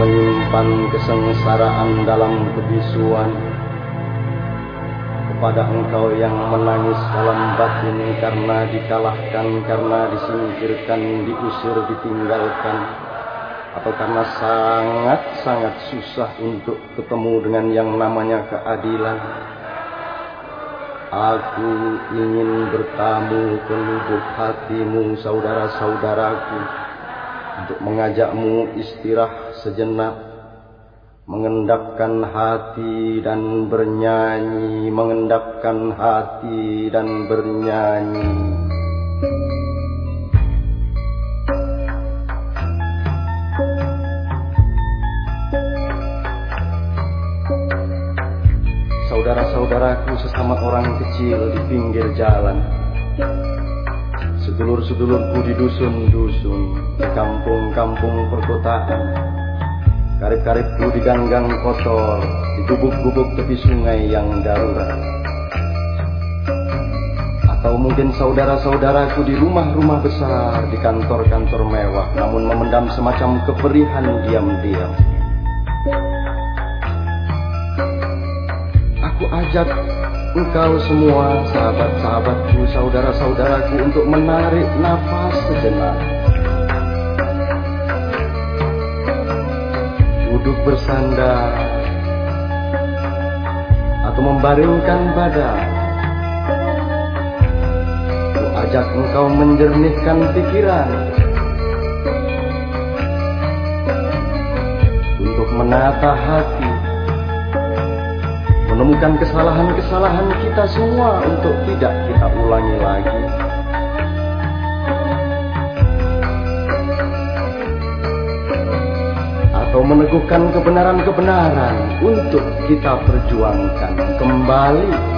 menyimpan kesengsaraan dalam kebisuan. Kepada engkau yang menangis dalam batin karena dikalahkan, karena disingkirkan, diusir, ditinggalkan. Atau karena sangat-sangat susah untuk ketemu dengan yang namanya keadilan. Aku ingin bertamu ke lubuk hatimu, saudara-saudaraku, untuk mengajakmu istirahat sejenak, mengendapkan hati dan bernyanyi, mengendapkan hati dan bernyanyi. saudara-saudaraku sesama orang kecil di pinggir jalan. Sedulur-sedulurku di dusun-dusun, di kampung-kampung perkotaan. Karib-karibku di ganggang kotor, di gubuk-gubuk tepi sungai yang darurat. Atau mungkin saudara-saudaraku di rumah-rumah besar, di kantor-kantor mewah, namun memendam semacam keperihan diam-diam. Aku ajak engkau semua, sahabat-sahabatku, saudara-saudaraku untuk menarik nafas sejenak. Duduk bersandar atau membaringkan badan. Aku ajak engkau menjernihkan pikiran untuk menata hati menemukan kesalahan-kesalahan kita semua untuk tidak kita ulangi lagi. Atau meneguhkan kebenaran-kebenaran untuk kita perjuangkan kembali.